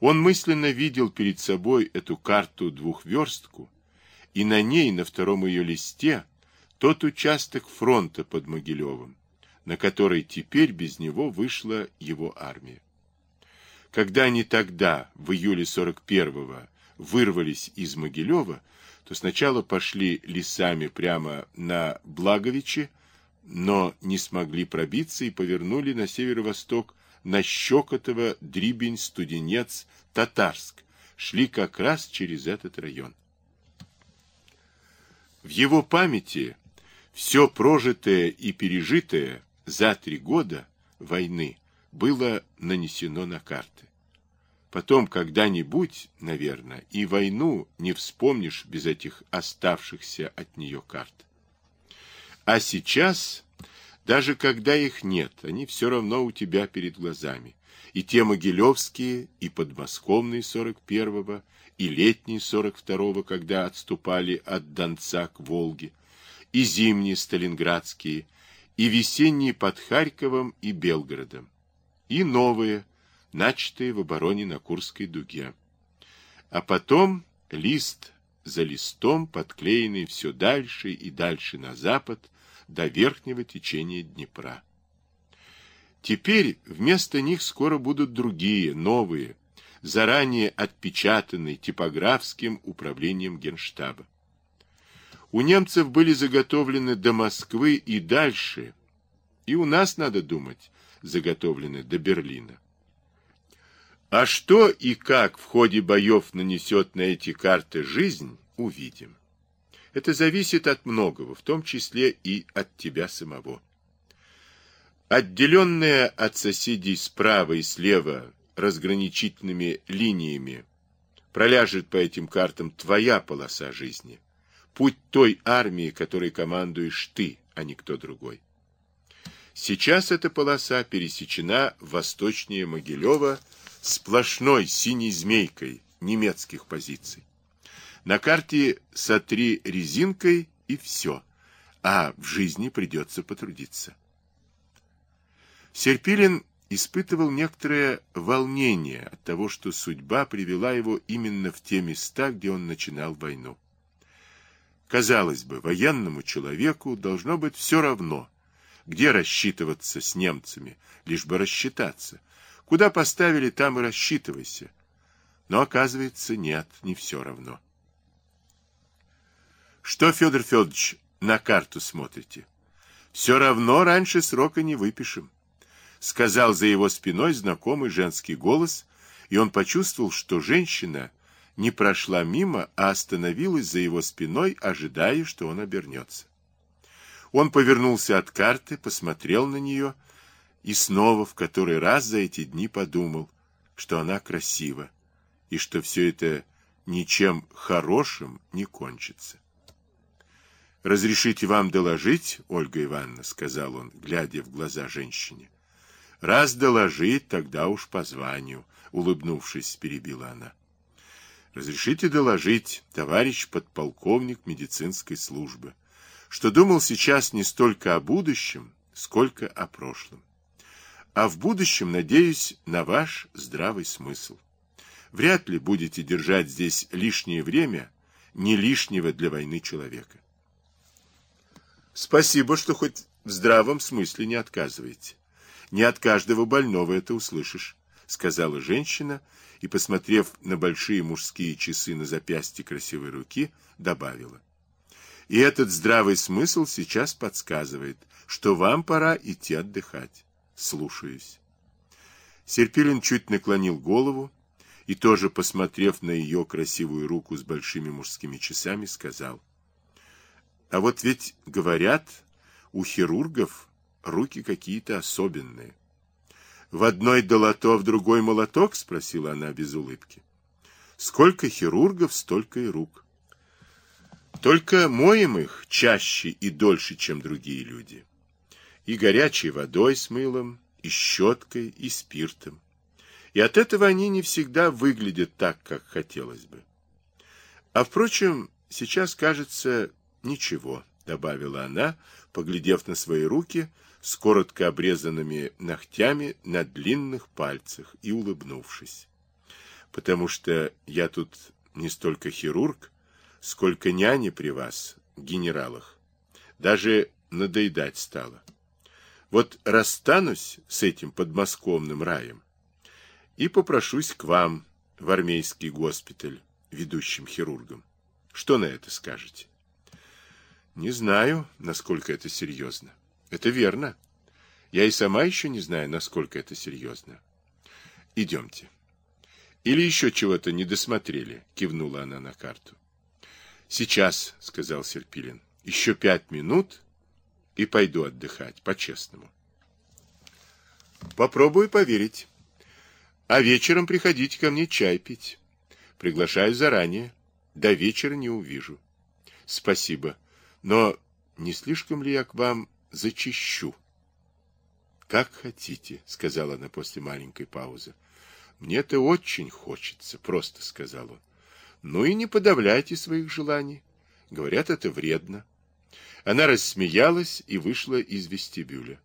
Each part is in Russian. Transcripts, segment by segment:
Он мысленно видел перед собой эту карту-двухверстку, и на ней, на втором ее листе, тот участок фронта под Могилевым, на который теперь без него вышла его армия. Когда они тогда, в июле 41-го, вырвались из Могилева, то сначала пошли лесами прямо на Благовичи, но не смогли пробиться и повернули на северо-восток на Щекотово, Дрибень, Студенец, Татарск, шли как раз через этот район. В его памяти все прожитое и пережитое за три года войны было нанесено на карты. Потом когда-нибудь, наверное, и войну не вспомнишь без этих оставшихся от нее карт. А сейчас, даже когда их нет, они все равно у тебя перед глазами. И те могилевские, и подмосковные 41-го, и летние 42-го, когда отступали от Донца к Волге, и зимние сталинградские, и весенние под Харьковом и Белгородом, и новые, начатые в обороне на Курской дуге. А потом лист за листом, подклеенный все дальше и дальше на запад, до верхнего течения Днепра. Теперь вместо них скоро будут другие, новые, заранее отпечатанные типографским управлением Генштаба. У немцев были заготовлены до Москвы и дальше, и у нас, надо думать, заготовлены до Берлина. А что и как в ходе боев нанесет на эти карты жизнь, увидим. Это зависит от многого, в том числе и от тебя самого. Отделенная от соседей справа и слева разграничительными линиями, проляжет по этим картам твоя полоса жизни, путь той армии, которой командуешь ты, а не кто другой. Сейчас эта полоса пересечена восточнее Могилева сплошной синей змейкой немецких позиций. На карте сотри резинкой и все, а в жизни придется потрудиться. Серпилин испытывал некоторое волнение от того, что судьба привела его именно в те места, где он начинал войну. Казалось бы, военному человеку должно быть все равно, где рассчитываться с немцами, лишь бы рассчитаться. Куда поставили, там и рассчитывайся. Но, оказывается, нет, не все равно. Что, Федор Федорович, на карту смотрите? Все равно раньше срока не выпишем. Сказал за его спиной знакомый женский голос, и он почувствовал, что женщина не прошла мимо, а остановилась за его спиной, ожидая, что он обернется. Он повернулся от карты, посмотрел на нее и снова в который раз за эти дни подумал, что она красива и что все это ничем хорошим не кончится. «Разрешите вам доложить, Ольга Ивановна?» — сказал он, глядя в глаза женщине. «Раз доложить, тогда уж по званию», — улыбнувшись, перебила она. «Разрешите доложить, товарищ подполковник медицинской службы, что думал сейчас не столько о будущем, сколько о прошлом. А в будущем надеюсь на ваш здравый смысл. Вряд ли будете держать здесь лишнее время, не лишнего для войны человека. Спасибо, что хоть в здравом смысле не отказываете. Не от каждого больного это услышишь, сказала женщина и, посмотрев на большие мужские часы на запястье красивой руки, добавила. И этот здравый смысл сейчас подсказывает, что вам пора идти отдыхать. Слушаюсь. Серпилин чуть наклонил голову и тоже, посмотрев на ее красивую руку с большими мужскими часами, сказал. А вот ведь, говорят, у хирургов руки какие-то особенные. В одной долото, в другой молоток? Спросила она без улыбки. Сколько хирургов, столько и рук. Только моем их чаще и дольше, чем другие люди. И горячей водой с мылом, и щеткой, и спиртом. И от этого они не всегда выглядят так, как хотелось бы. А, впрочем, сейчас, кажется, ничего, добавила она, поглядев на свои руки с коротко обрезанными ногтями на длинных пальцах и улыбнувшись. потому что я тут не столько хирург, сколько няни при вас, генералах. Даже надоедать стало. Вот расстанусь с этим подмосковным раем и попрошусь к вам в армейский госпиталь ведущим хирургом. Что на это скажете? Не знаю, насколько это серьезно. Это верно. Я и сама еще не знаю, насколько это серьезно. Идемте. Или еще чего-то не досмотрели, кивнула она на карту. Сейчас, сказал Серпилин. Еще пять минут и пойду отдыхать, по-честному. Попробую поверить. А вечером приходите ко мне чай пить. Приглашаю заранее. До вечера не увижу. Спасибо. Но не слишком ли я к вам зачищу? Как хотите, сказала она после маленькой паузы. Мне-то очень хочется, просто сказал он. Ну и не подавляйте своих желаний. Говорят, это вредно. Она рассмеялась и вышла из вестибюля.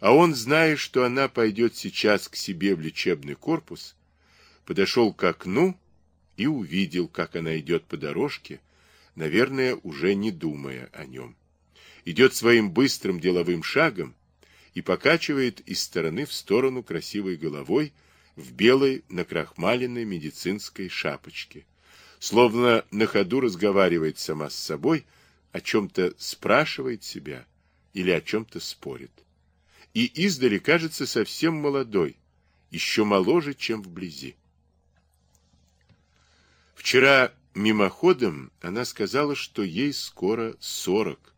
А он, зная, что она пойдет сейчас к себе в лечебный корпус, подошел к окну и увидел, как она идет по дорожке, наверное, уже не думая о нем. Идет своим быстрым деловым шагом и покачивает из стороны в сторону красивой головой в белой накрахмаленной медицинской шапочке, словно на ходу разговаривает сама с собой, о чем-то спрашивает себя или о чем-то спорит. И издали кажется совсем молодой, еще моложе, чем вблизи. Вчера мимоходом она сказала, что ей скоро сорок.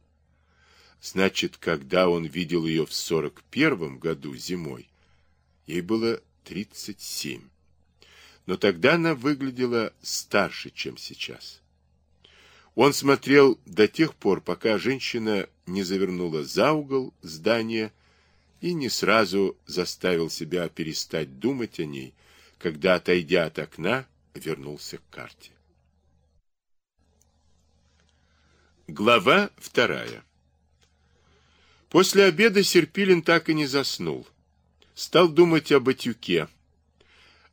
Значит, когда он видел ее в сорок первом году зимой, ей было тридцать семь. Но тогда она выглядела старше, чем сейчас. Он смотрел до тех пор, пока женщина не завернула за угол здания и не сразу заставил себя перестать думать о ней, когда, отойдя от окна, вернулся к карте. Глава вторая После обеда Серпилин так и не заснул. Стал думать об Атюке,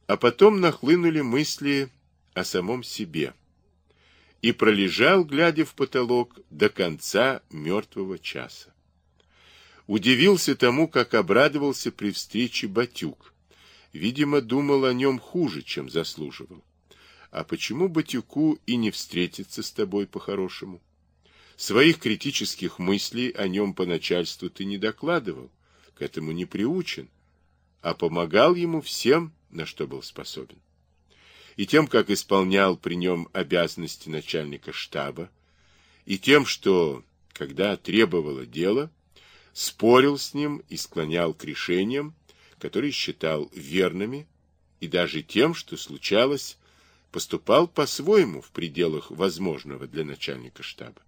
а потом нахлынули мысли о самом себе. И пролежал, глядя в потолок, до конца мертвого часа. Удивился тому, как обрадовался при встрече Батюк. Видимо, думал о нем хуже, чем заслуживал. А почему Батюку и не встретиться с тобой по-хорошему? Своих критических мыслей о нем по начальству ты не докладывал, к этому не приучен, а помогал ему всем, на что был способен. И тем, как исполнял при нем обязанности начальника штаба, и тем, что, когда требовало дело, спорил с ним и склонял к решениям, которые считал верными, и даже тем, что случалось, поступал по-своему в пределах возможного для начальника штаба.